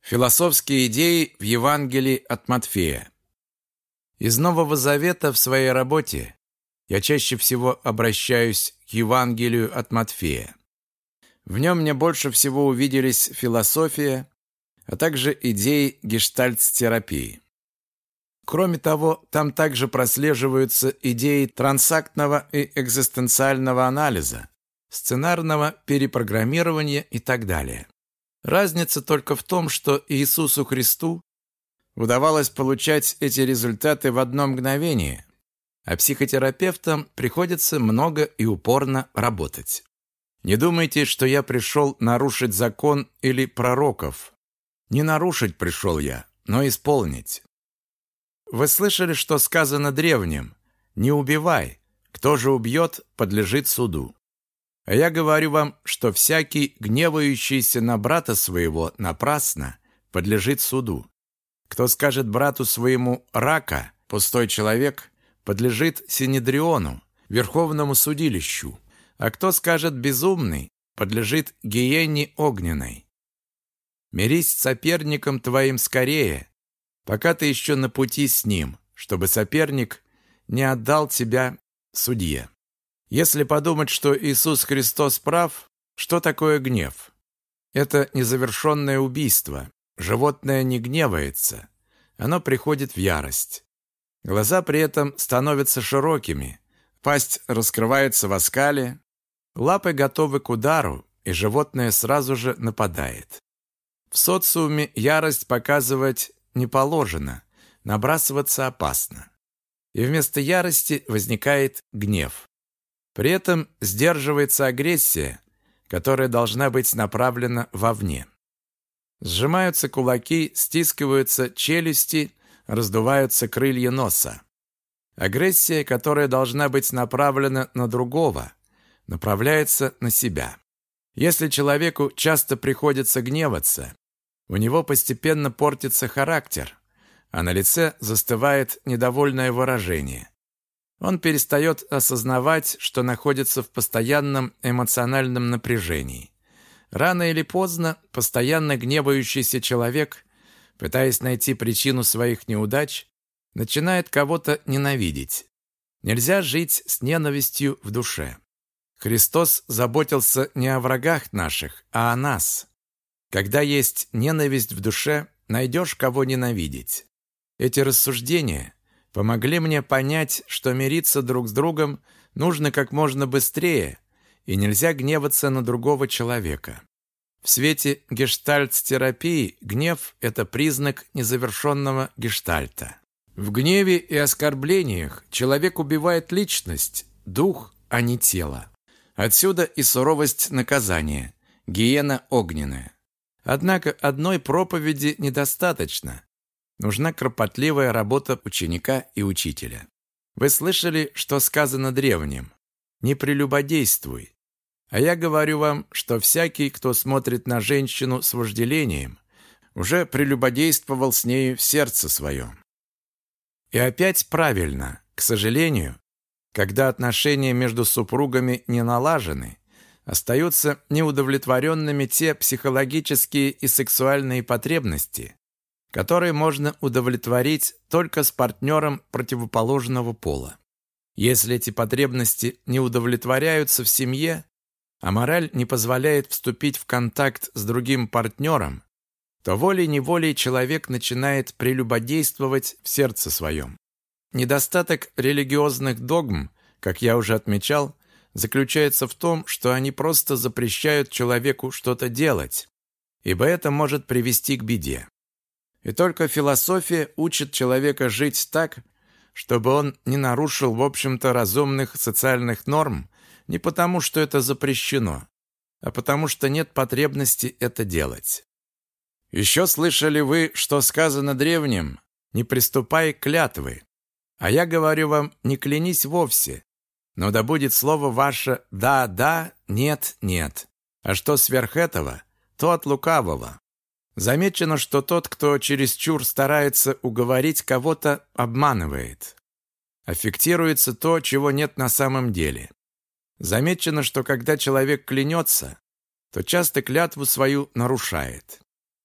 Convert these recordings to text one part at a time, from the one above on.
Философские идеи в Евангелии от Матфея. Из Нового Завета в своей работе я чаще всего обращаюсь к Евангелию от Матфея. В нем мне больше всего увиделись философия, а также идеи гештальт-терапии. Кроме того, там также прослеживаются идеи трансактного и экзистенциального анализа, сценарного перепрограммирования и так далее. Разница только в том, что Иисусу Христу удавалось получать эти результаты в одно мгновение, а психотерапевтам приходится много и упорно работать. Не думайте, что я пришел нарушить закон или пророков. Не нарушить пришел я, но исполнить. Вы слышали, что сказано древним? «Не убивай. Кто же убьет, подлежит суду». А я говорю вам, что всякий, гневающийся на брата своего напрасно, подлежит суду. Кто скажет брату своему «рака», пустой человек, подлежит Синедриону, верховному судилищу. А кто скажет «безумный», подлежит гиенне огненной. Мирись с соперником твоим скорее, пока ты еще на пути с ним, чтобы соперник не отдал тебя судье. Если подумать, что Иисус Христос прав, что такое гнев? Это незавершенное убийство. Животное не гневается. Оно приходит в ярость. Глаза при этом становятся широкими, пасть раскрывается в оскале, лапы готовы к удару, и животное сразу же нападает. В социуме ярость показывать не положено, набрасываться опасно. И вместо ярости возникает гнев. При этом сдерживается агрессия, которая должна быть направлена вовне. Сжимаются кулаки, стискиваются челюсти, раздуваются крылья носа. Агрессия, которая должна быть направлена на другого, направляется на себя. Если человеку часто приходится гневаться, у него постепенно портится характер, а на лице застывает недовольное выражение. Он перестает осознавать, что находится в постоянном эмоциональном напряжении. Рано или поздно постоянно гневающийся человек, пытаясь найти причину своих неудач, начинает кого-то ненавидеть. Нельзя жить с ненавистью в душе. Христос заботился не о врагах наших, а о нас. Когда есть ненависть в душе, найдешь кого ненавидеть. Эти рассуждения помогли мне понять, что мириться друг с другом нужно как можно быстрее, и нельзя гневаться на другого человека. В свете гештальт-терапии гнев – это признак незавершенного гештальта. В гневе и оскорблениях человек убивает личность, дух, а не тело. Отсюда и суровость наказания, гиена огненная. Однако одной проповеди недостаточно. Нужна кропотливая работа ученика и учителя. Вы слышали, что сказано древним? Не прелюбодействуй. А я говорю вам, что всякий, кто смотрит на женщину с вожделением, уже прелюбодействовал с нею в сердце своем. И опять правильно, к сожалению, когда отношения между супругами не налажены, остаются неудовлетворенными те психологические и сексуальные потребности, которые можно удовлетворить только с партнером противоположного пола. Если эти потребности не удовлетворяются в семье, а мораль не позволяет вступить в контакт с другим партнером, то волей-неволей человек начинает прелюбодействовать в сердце своем. Недостаток религиозных догм, как я уже отмечал, заключается в том, что они просто запрещают человеку что-то делать, ибо это может привести к беде. И только философия учит человека жить так, чтобы он не нарушил, в общем-то, разумных социальных норм, не потому, что это запрещено, а потому что нет потребности это делать. Еще слышали вы, что сказано древним «Не приступай к клятвы». А я говорю вам, не клянись вовсе, но да будет слово ваше «да-да», «нет-нет». А что сверх этого, то от лукавого. Замечено, что тот, кто чересчур старается уговорить кого-то, обманывает. Аффектируется то, чего нет на самом деле. Замечено, что когда человек клянется, то часто клятву свою нарушает.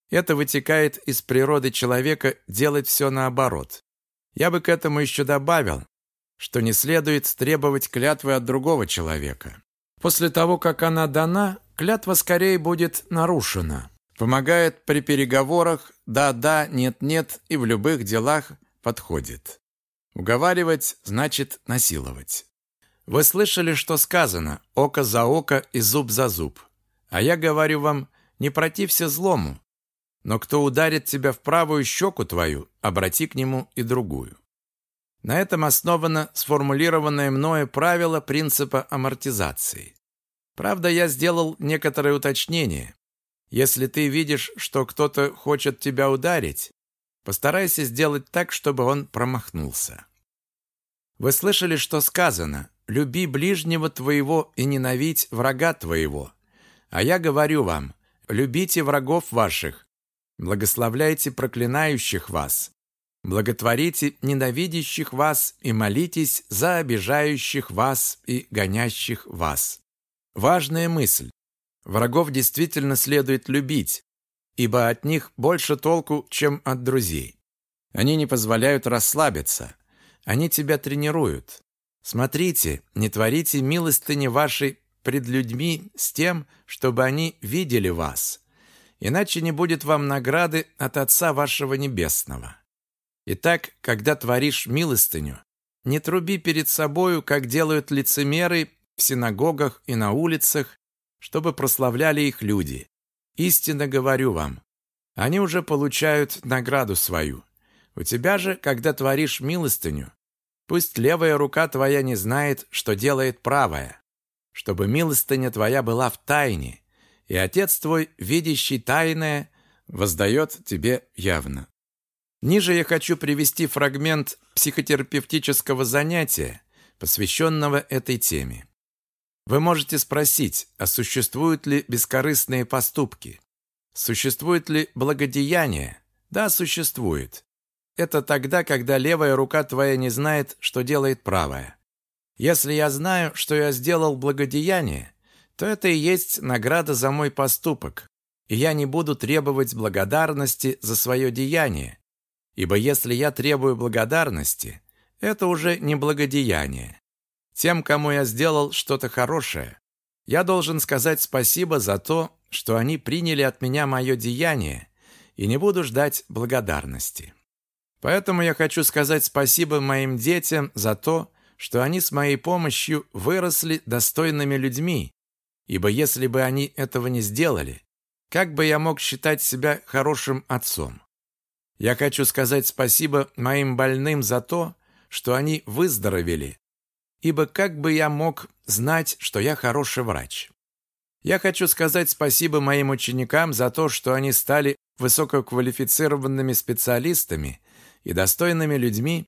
Это вытекает из природы человека делать все наоборот. Я бы к этому еще добавил, что не следует требовать клятвы от другого человека. После того, как она дана, клятва скорее будет нарушена. Помогает при переговорах «да-да», «нет-нет» и в любых делах подходит. Уговаривать значит насиловать. Вы слышали, что сказано «око за око и зуб за зуб». А я говорю вам, не протився злому, но кто ударит тебя в правую щеку твою, обрати к нему и другую. На этом основано сформулированное мною правило принципа амортизации. Правда, я сделал некоторые уточнения. Если ты видишь, что кто-то хочет тебя ударить, постарайся сделать так, чтобы он промахнулся. Вы слышали, что сказано «люби ближнего твоего и ненавидь врага твоего». А я говорю вам, любите врагов ваших, благословляйте проклинающих вас, Благотворите ненавидящих вас и молитесь за обижающих вас и гонящих вас. Важная мысль. Врагов действительно следует любить, ибо от них больше толку, чем от друзей. Они не позволяют расслабиться. Они тебя тренируют. Смотрите, не творите милостыни вашей пред людьми с тем, чтобы они видели вас. Иначе не будет вам награды от Отца вашего Небесного. Итак, когда творишь милостыню, не труби перед собою, как делают лицемеры в синагогах и на улицах, чтобы прославляли их люди. Истинно говорю вам, они уже получают награду свою. У тебя же, когда творишь милостыню, пусть левая рука твоя не знает, что делает правая, чтобы милостыня твоя была в тайне, и Отец твой, видящий тайное, воздает тебе явно. Ниже я хочу привести фрагмент психотерапевтического занятия, посвященного этой теме. Вы можете спросить, а существуют ли бескорыстные поступки? Существует ли благодеяние? Да, существует. Это тогда, когда левая рука твоя не знает, что делает правая. Если я знаю, что я сделал благодеяние, то это и есть награда за мой поступок, и я не буду требовать благодарности за свое деяние, Ибо если я требую благодарности, это уже не благодеяние. Тем, кому я сделал что-то хорошее, я должен сказать спасибо за то, что они приняли от меня мое деяние, и не буду ждать благодарности. Поэтому я хочу сказать спасибо моим детям за то, что они с моей помощью выросли достойными людьми, ибо если бы они этого не сделали, как бы я мог считать себя хорошим отцом? Я хочу сказать спасибо моим больным за то, что они выздоровели, ибо как бы я мог знать, что я хороший врач? Я хочу сказать спасибо моим ученикам за то, что они стали высококвалифицированными специалистами и достойными людьми,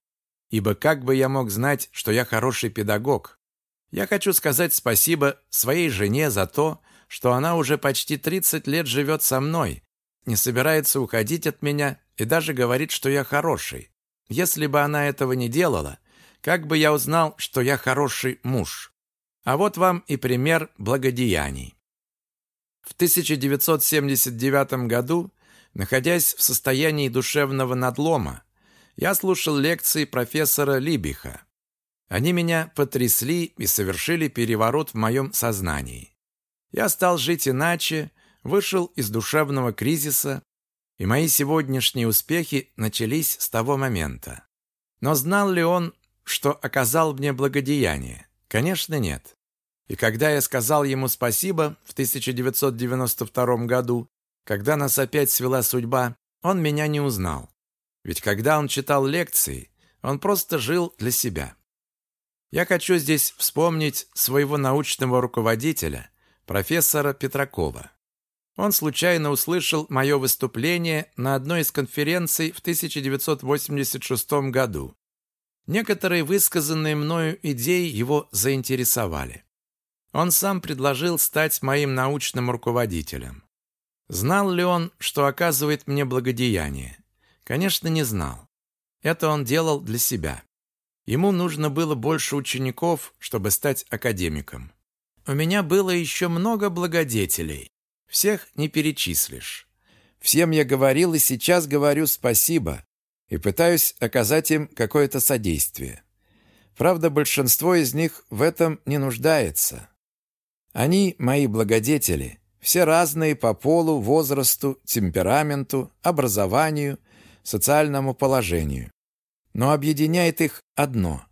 ибо как бы я мог знать, что я хороший педагог? Я хочу сказать спасибо своей жене за то, что она уже почти 30 лет живет со мной, не собирается уходить от меня и даже говорит, что я хороший. Если бы она этого не делала, как бы я узнал, что я хороший муж? А вот вам и пример благодеяний. В 1979 году, находясь в состоянии душевного надлома, я слушал лекции профессора Либиха. Они меня потрясли и совершили переворот в моем сознании. Я стал жить иначе, вышел из душевного кризиса, и мои сегодняшние успехи начались с того момента. Но знал ли он, что оказал мне благодеяние? Конечно, нет. И когда я сказал ему спасибо в 1992 году, когда нас опять свела судьба, он меня не узнал. Ведь когда он читал лекции, он просто жил для себя. Я хочу здесь вспомнить своего научного руководителя, профессора Петракова. Он случайно услышал мое выступление на одной из конференций в 1986 году. Некоторые высказанные мною идеи его заинтересовали. Он сам предложил стать моим научным руководителем. Знал ли он, что оказывает мне благодеяние? Конечно, не знал. Это он делал для себя. Ему нужно было больше учеников, чтобы стать академиком. У меня было еще много благодетелей. Всех не перечислишь. Всем я говорил и сейчас говорю спасибо и пытаюсь оказать им какое-то содействие. Правда, большинство из них в этом не нуждается. Они мои благодетели, все разные по полу, возрасту, темпераменту, образованию, социальному положению. Но объединяет их одно.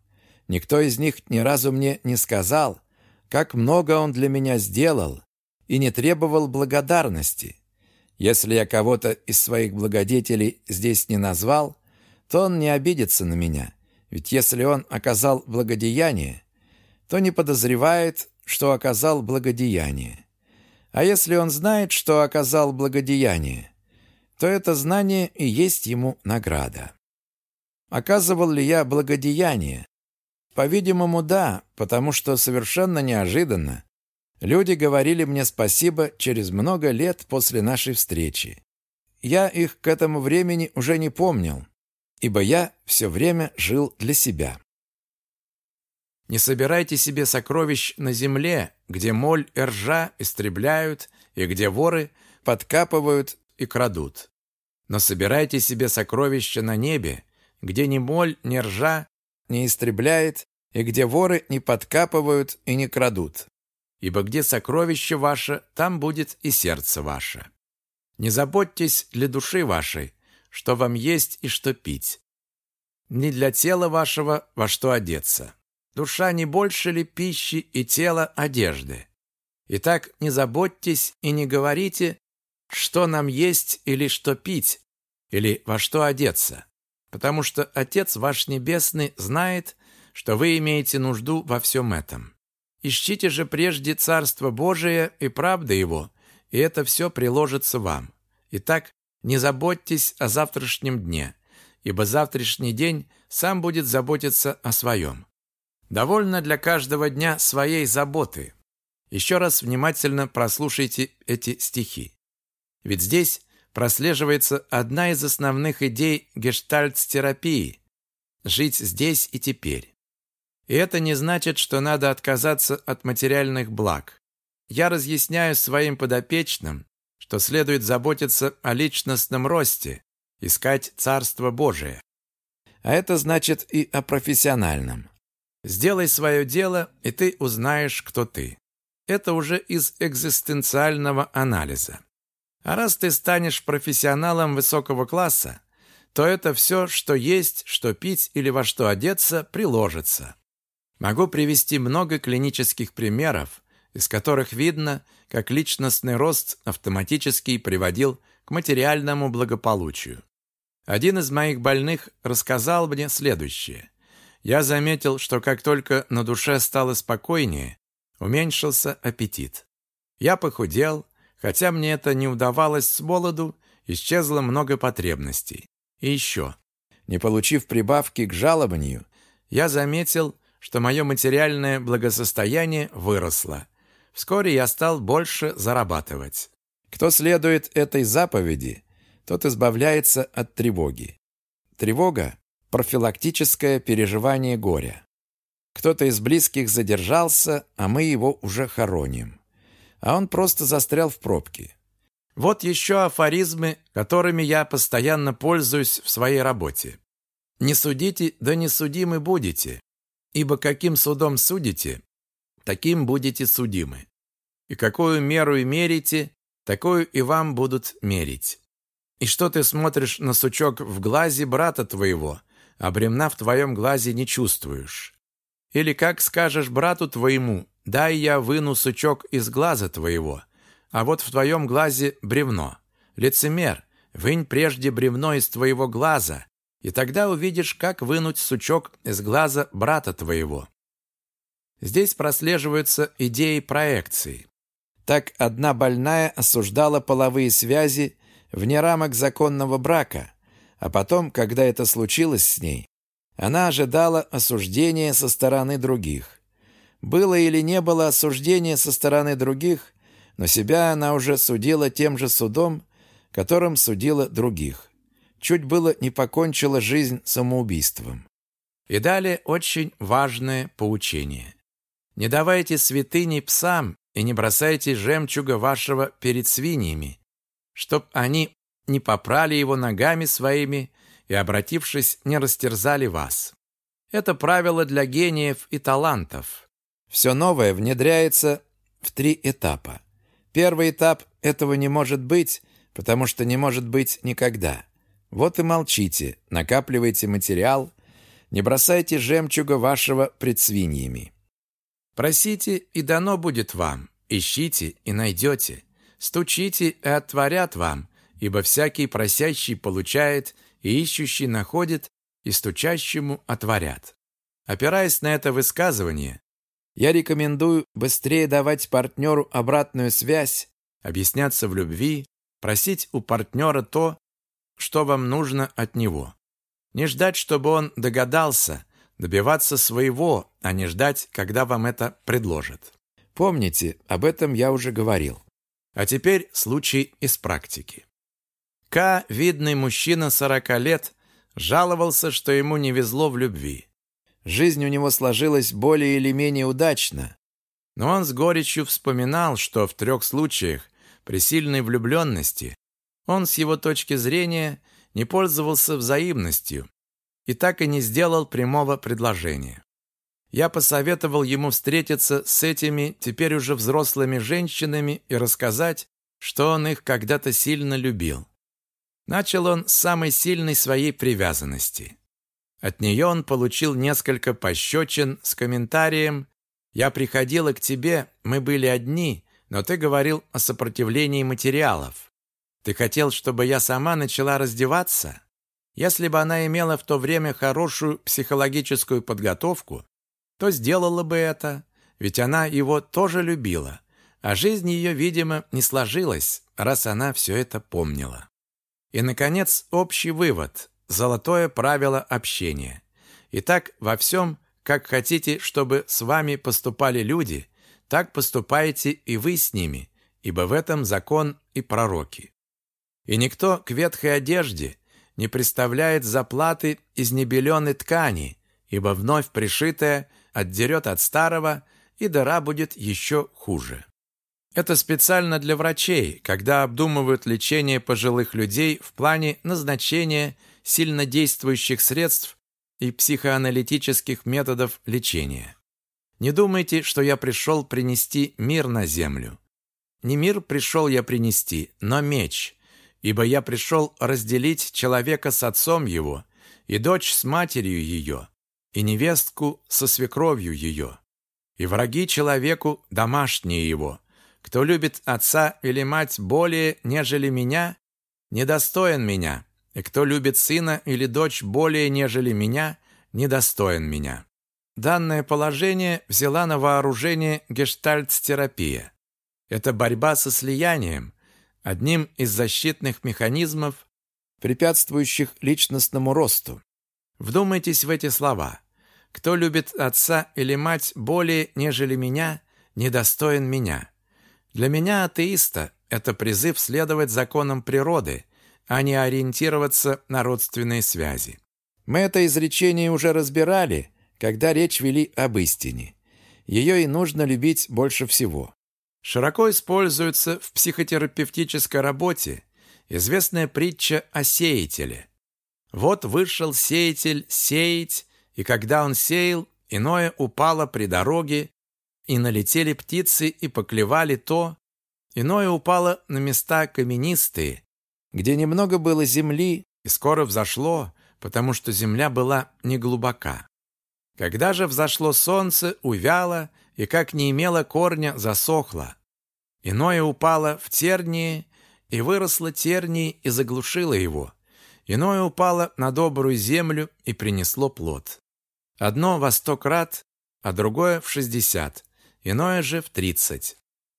Никто из них ни разу мне не сказал, как много он для меня сделал, и не требовал благодарности. Если я кого-то из своих благодетелей здесь не назвал, то он не обидится на меня, ведь если он оказал благодеяние, то не подозревает, что оказал благодеяние. А если он знает, что оказал благодеяние, то это знание и есть ему награда. Оказывал ли я благодеяние? По-видимому, да, потому что совершенно неожиданно люди говорили мне спасибо через много лет после нашей встречи. Я их к этому времени уже не помнил, ибо я все время жил для себя. Не собирайте себе сокровищ на земле, где моль и ржа истребляют, и где воры подкапывают и крадут. Но собирайте себе сокровища на небе, где ни моль, ни ржа не истребляет, и где воры не подкапывают и не крадут. Ибо где сокровище ваше, там будет и сердце ваше. Не заботьтесь для души вашей, что вам есть и что пить. Не для тела вашего во что одеться. Душа не больше ли пищи и тело одежды? Итак, не заботьтесь и не говорите, что нам есть или что пить, или во что одеться, потому что Отец ваш Небесный знает, что вы имеете нужду во всем этом. Ищите же прежде Царство Божие и правда Его, и это все приложится вам. Итак, не заботьтесь о завтрашнем дне, ибо завтрашний день сам будет заботиться о своем. Довольно для каждого дня своей заботы. Еще раз внимательно прослушайте эти стихи. Ведь здесь прослеживается одна из основных идей гештальт-терапии – жить здесь и теперь. И это не значит, что надо отказаться от материальных благ. Я разъясняю своим подопечным, что следует заботиться о личностном росте, искать Царство Божие. А это значит и о профессиональном. Сделай свое дело, и ты узнаешь, кто ты. Это уже из экзистенциального анализа. А раз ты станешь профессионалом высокого класса, то это все, что есть, что пить или во что одеться, приложится. Могу привести много клинических примеров, из которых видно, как личностный рост автоматически приводил к материальному благополучию. Один из моих больных рассказал мне следующее. Я заметил, что как только на душе стало спокойнее, уменьшился аппетит. Я похудел, Хотя мне это не удавалось с молоду, исчезло много потребностей. И еще, не получив прибавки к жалованию, я заметил, что мое материальное благосостояние выросло. Вскоре я стал больше зарабатывать. Кто следует этой заповеди, тот избавляется от тревоги. Тревога – профилактическое переживание горя. Кто-то из близких задержался, а мы его уже хороним а он просто застрял в пробке. Вот еще афоризмы, которыми я постоянно пользуюсь в своей работе. «Не судите, да не судимы будете, ибо каким судом судите, таким будете судимы. И какую меру и мерите, такую и вам будут мерить. И что ты смотришь на сучок в глазе брата твоего, а бремна в твоем глазе не чувствуешь? Или как скажешь брату твоему, Дай я выну сучок из глаза твоего, а вот в твоем глазе бревно. Лицемер, вынь прежде бревно из твоего глаза, и тогда увидишь, как вынуть сучок из глаза брата твоего. Здесь прослеживаются идеи проекции. Так одна больная осуждала половые связи вне рамок законного брака, а потом, когда это случилось с ней, она ожидала осуждения со стороны других. Было или не было осуждения со стороны других, но себя она уже судила тем же судом, которым судила других. Чуть было не покончила жизнь самоубийством. И далее очень важное поучение. Не давайте святыни псам и не бросайте жемчуга вашего перед свиньями, чтоб они не попрали его ногами своими и, обратившись, не растерзали вас. Это правило для гениев и талантов. Все новое внедряется в три этапа. Первый этап – этого не может быть, потому что не может быть никогда. Вот и молчите, накапливайте материал, не бросайте жемчуга вашего пред свиньями. Просите, и дано будет вам, ищите, и найдете, стучите, и отворят вам, ибо всякий просящий получает, и ищущий находит, и стучащему отворят. Опираясь на это высказывание, я рекомендую быстрее давать партнеру обратную связь, объясняться в любви, просить у партнера то, что вам нужно от него. Не ждать, чтобы он догадался, добиваться своего, а не ждать, когда вам это предложат. Помните, об этом я уже говорил. А теперь случай из практики. К, видный мужчина 40 лет, жаловался, что ему не везло в любви. Жизнь у него сложилась более или менее удачно. Но он с горечью вспоминал, что в трех случаях при сильной влюбленности он с его точки зрения не пользовался взаимностью и так и не сделал прямого предложения. Я посоветовал ему встретиться с этими теперь уже взрослыми женщинами и рассказать, что он их когда-то сильно любил. Начал он с самой сильной своей привязанности. От нее он получил несколько пощечин с комментарием «Я приходила к тебе, мы были одни, но ты говорил о сопротивлении материалов. Ты хотел, чтобы я сама начала раздеваться? Если бы она имела в то время хорошую психологическую подготовку, то сделала бы это, ведь она его тоже любила, а жизнь ее, видимо, не сложилась, раз она все это помнила. И, наконец, общий вывод – золотое правило общения. Итак, во всем, как хотите, чтобы с вами поступали люди, так поступайте и вы с ними, ибо в этом закон и пророки. И никто к ветхой одежде не представляет заплаты из небеленой ткани, ибо вновь пришитая отдерет от старого, и дыра будет еще хуже. Это специально для врачей, когда обдумывают лечение пожилых людей в плане назначения сильнодействующих средств и психоаналитических методов лечения. Не думайте, что я пришел принести мир на землю. Не мир пришел я принести, но меч, ибо я пришел разделить человека с отцом его, и дочь с матерью ее, и невестку со свекровью ее, и враги человеку домашние его, кто любит отца или мать более, нежели меня, недостоин меня, и кто любит сына или дочь более, нежели меня, недостоин меня. Данное положение взяла на вооружение гештальт-терапия. Это борьба со слиянием, одним из защитных механизмов, препятствующих личностному росту. Вдумайтесь в эти слова. Кто любит отца или мать более, нежели меня, недостоин меня. Для меня, атеиста, это призыв следовать законам природы, а не ориентироваться на родственные связи. Мы это изречение уже разбирали, когда речь вели об истине. Ее и нужно любить больше всего. Широко используется в психотерапевтической работе известная притча о сеятеле. Вот вышел сеятель сеять, и когда он сеял, иное упало при дороге, и налетели птицы и поклевали то, иное упало на места каменистые, где немного было земли, и скоро взошло, потому что земля была неглубока. Когда же взошло солнце, увяло, и как не имело корня, засохло. Иное упало в тернии, и выросло тернии и заглушило его. Иное упало на добрую землю и принесло плод. Одно во сто крат, а другое в шестьдесят иное же в 30.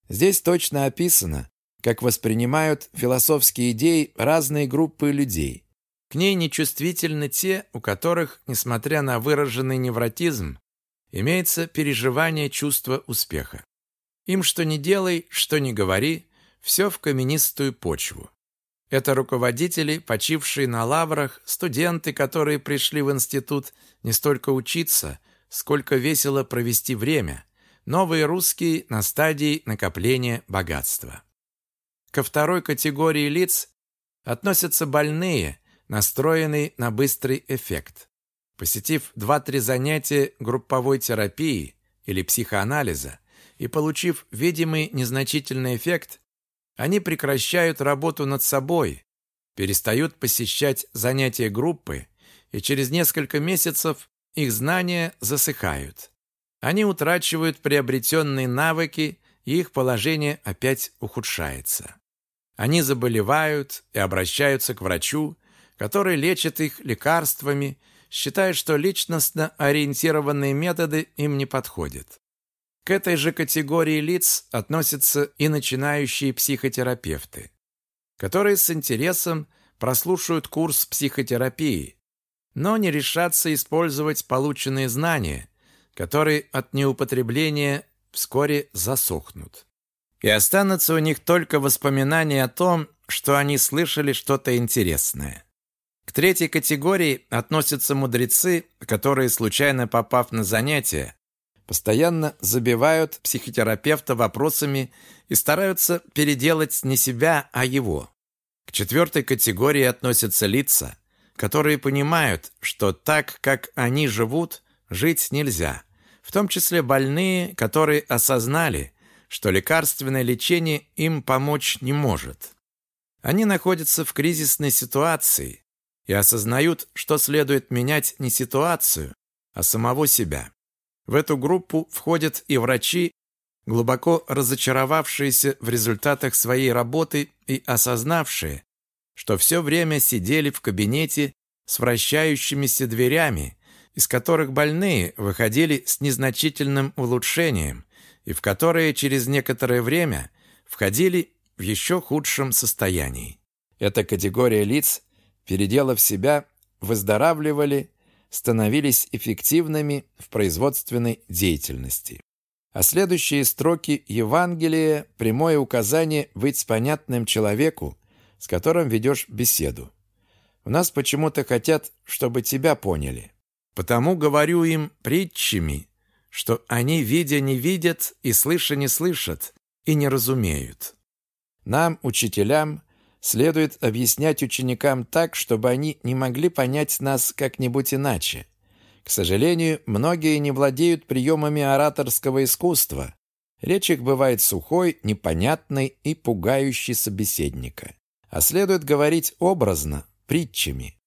Здесь точно описано, как воспринимают философские идеи разные группы людей. К ней нечувствительны те, у которых, несмотря на выраженный невротизм, имеется переживание чувства успеха. Им что ни делай, что ни говори, все в каменистую почву. Это руководители, почившие на лаврах, студенты, которые пришли в институт не столько учиться, сколько весело провести время – новые русские на стадии накопления богатства. Ко второй категории лиц относятся больные, настроенные на быстрый эффект. Посетив 2-3 занятия групповой терапии или психоанализа и получив видимый незначительный эффект, они прекращают работу над собой, перестают посещать занятия группы, и через несколько месяцев их знания засыхают. Они утрачивают приобретенные навыки, и их положение опять ухудшается. Они заболевают и обращаются к врачу, который лечит их лекарствами, считая, что личностно ориентированные методы им не подходят. К этой же категории лиц относятся и начинающие психотерапевты, которые с интересом прослушают курс психотерапии, но не решатся использовать полученные знания, которые от неупотребления вскоре засохнут. И останутся у них только воспоминания о том, что они слышали что-то интересное. К третьей категории относятся мудрецы, которые, случайно попав на занятия, постоянно забивают психотерапевта вопросами и стараются переделать не себя, а его. К четвертой категории относятся лица, которые понимают, что так, как они живут, жить нельзя, в том числе больные, которые осознали, что лекарственное лечение им помочь не может. Они находятся в кризисной ситуации и осознают, что следует менять не ситуацию, а самого себя. В эту группу входят и врачи, глубоко разочаровавшиеся в результатах своей работы и осознавшие, что все время сидели в кабинете с вращающимися дверями, из которых больные выходили с незначительным улучшением и в которые через некоторое время входили в еще худшем состоянии. Эта категория лиц, переделав себя, выздоравливали, становились эффективными в производственной деятельности. А следующие строки Евангелия – прямое указание быть понятным человеку, с которым ведешь беседу. У нас почему-то хотят, чтобы тебя поняли. Потому говорю им притчами, что они, видя, не видят, и слыша, не слышат, и не разумеют. Нам, учителям, следует объяснять ученикам так, чтобы они не могли понять нас как-нибудь иначе. К сожалению, многие не владеют приемами ораторского искусства. Речь их бывает сухой, непонятной и пугающей собеседника. А следует говорить образно, притчами.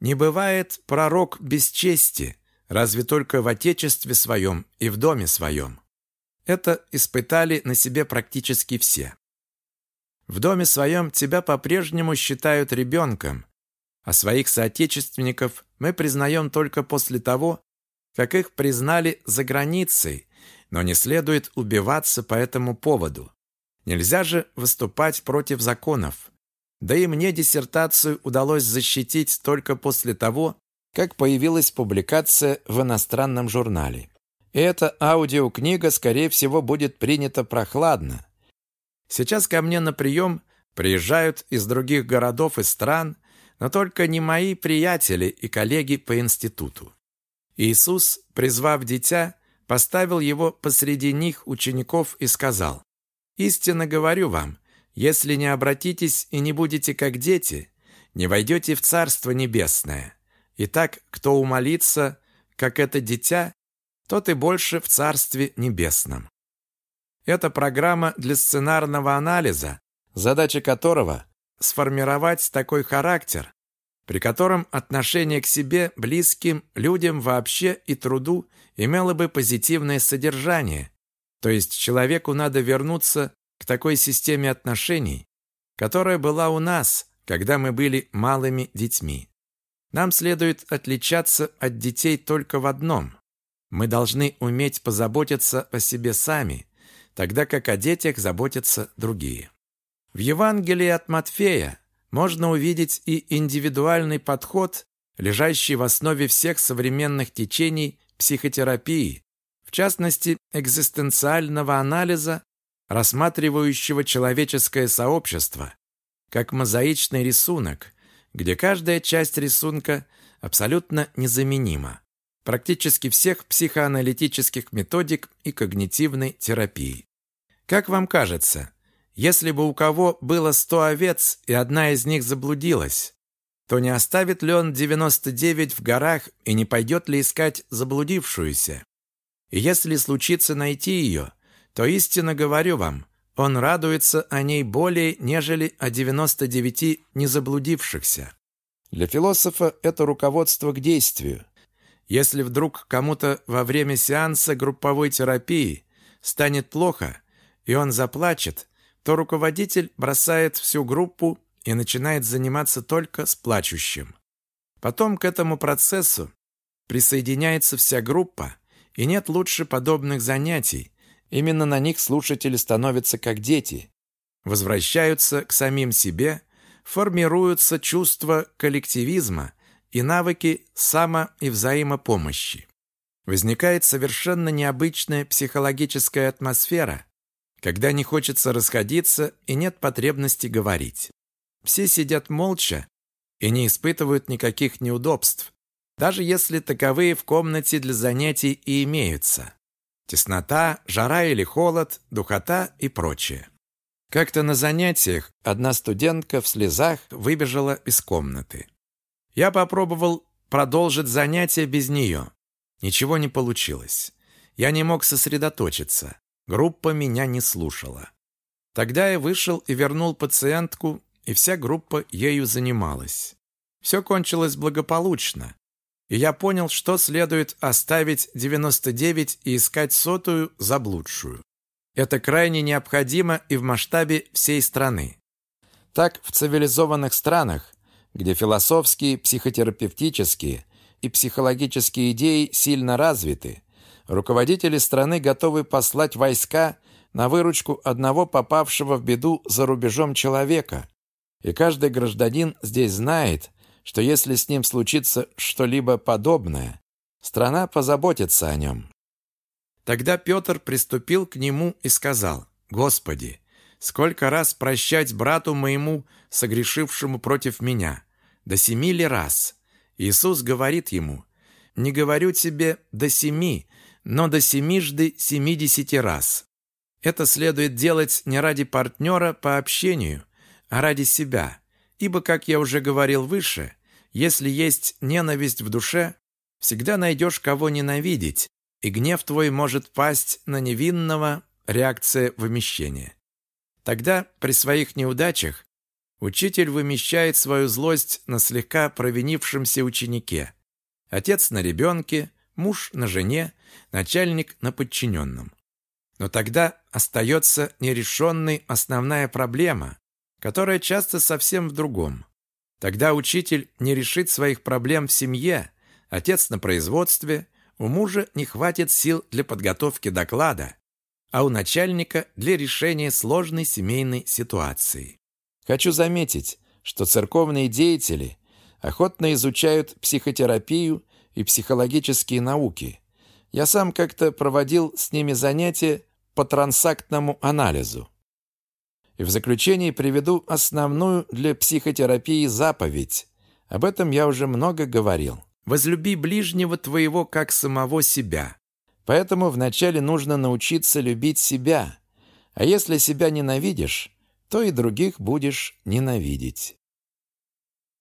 Не бывает пророк без чести, разве только в отечестве своем и в доме своем. Это испытали на себе практически все. В доме своем тебя по-прежнему считают ребенком, а своих соотечественников мы признаем только после того, как их признали за границей, но не следует убиваться по этому поводу. Нельзя же выступать против законов. Да и мне диссертацию удалось защитить только после того, как появилась публикация в иностранном журнале. Эта аудиокнига, скорее всего, будет принята прохладно, Сейчас ко мне на прием приезжают из других городов и стран, но только не мои приятели и коллеги по институту. Иисус, призвав дитя, поставил его посреди них учеников и сказал, «Истинно говорю вам, если не обратитесь и не будете как дети, не войдете в Царство Небесное. Итак, кто умолится, как это дитя, тот и больше в Царстве Небесном». Это программа для сценарного анализа, задача которого – сформировать такой характер, при котором отношение к себе, близким, людям вообще и труду имело бы позитивное содержание. То есть человеку надо вернуться к такой системе отношений, которая была у нас, когда мы были малыми детьми. Нам следует отличаться от детей только в одном. Мы должны уметь позаботиться о себе сами, тогда как о детях заботятся другие. В Евангелии от Матфея можно увидеть и индивидуальный подход, лежащий в основе всех современных течений психотерапии, в частности, экзистенциального анализа, рассматривающего человеческое сообщество как мозаичный рисунок, где каждая часть рисунка абсолютно незаменима. Практически всех психоаналитических методик и когнитивной терапии. Как вам кажется, Если бы у кого было сто овец, и одна из них заблудилась, то не оставит ли он девяносто девять в горах и не пойдет ли искать заблудившуюся? И если случится найти ее, то истинно говорю вам, он радуется о ней более, нежели о девяносто девяти незаблудившихся. Для философа это руководство к действию. Если вдруг кому-то во время сеанса групповой терапии станет плохо, и он заплачет, то руководитель бросает всю группу и начинает заниматься только с плачущим. Потом к этому процессу присоединяется вся группа, и нет лучше подобных занятий. Именно на них слушатели становятся как дети, возвращаются к самим себе, формируются чувства коллективизма и навыки само- и взаимопомощи. Возникает совершенно необычная психологическая атмосфера, когда не хочется расходиться и нет потребности говорить. Все сидят молча и не испытывают никаких неудобств, даже если таковые в комнате для занятий и имеются. Теснота, жара или холод, духота и прочее. Как-то на занятиях одна студентка в слезах выбежала из комнаты. Я попробовал продолжить занятие без нее. Ничего не получилось. Я не мог сосредоточиться. Группа меня не слушала. Тогда я вышел и вернул пациентку, и вся группа ею занималась. Все кончилось благополучно, и я понял, что следует оставить 99 и искать сотую заблудшую. Это крайне необходимо и в масштабе всей страны. Так, в цивилизованных странах, где философские, психотерапевтические и психологические идеи сильно развиты, руководители страны готовы послать войска на выручку одного попавшего в беду за рубежом человека. И каждый гражданин здесь знает, что если с ним случится что-либо подобное, страна позаботится о нем. Тогда Петр приступил к нему и сказал, «Господи, сколько раз прощать брату моему, согрешившему против меня? До семи ли раз?» Иисус говорит ему, «Не говорю тебе до семи, но до семижды семидесяти раз. Это следует делать не ради партнера по общению, а ради себя. Ибо, как я уже говорил выше, если есть ненависть в душе, всегда найдешь кого ненавидеть, и гнев твой может пасть на невинного реакция вымещения. Тогда при своих неудачах учитель вымещает свою злость на слегка провинившемся ученике, отец на ребенке, муж на жене, начальник на подчиненном. Но тогда остается нерешенной основная проблема, которая часто совсем в другом. Тогда учитель не решит своих проблем в семье, отец на производстве, у мужа не хватит сил для подготовки доклада, а у начальника для решения сложной семейной ситуации. Хочу заметить, что церковные деятели охотно изучают психотерапию и психологические науки. Я сам как-то проводил с ними занятия по трансактному анализу. И в заключении приведу основную для психотерапии заповедь. Об этом я уже много говорил. «Возлюби ближнего твоего, как самого себя». Поэтому вначале нужно научиться любить себя. А если себя ненавидишь, то и других будешь ненавидеть.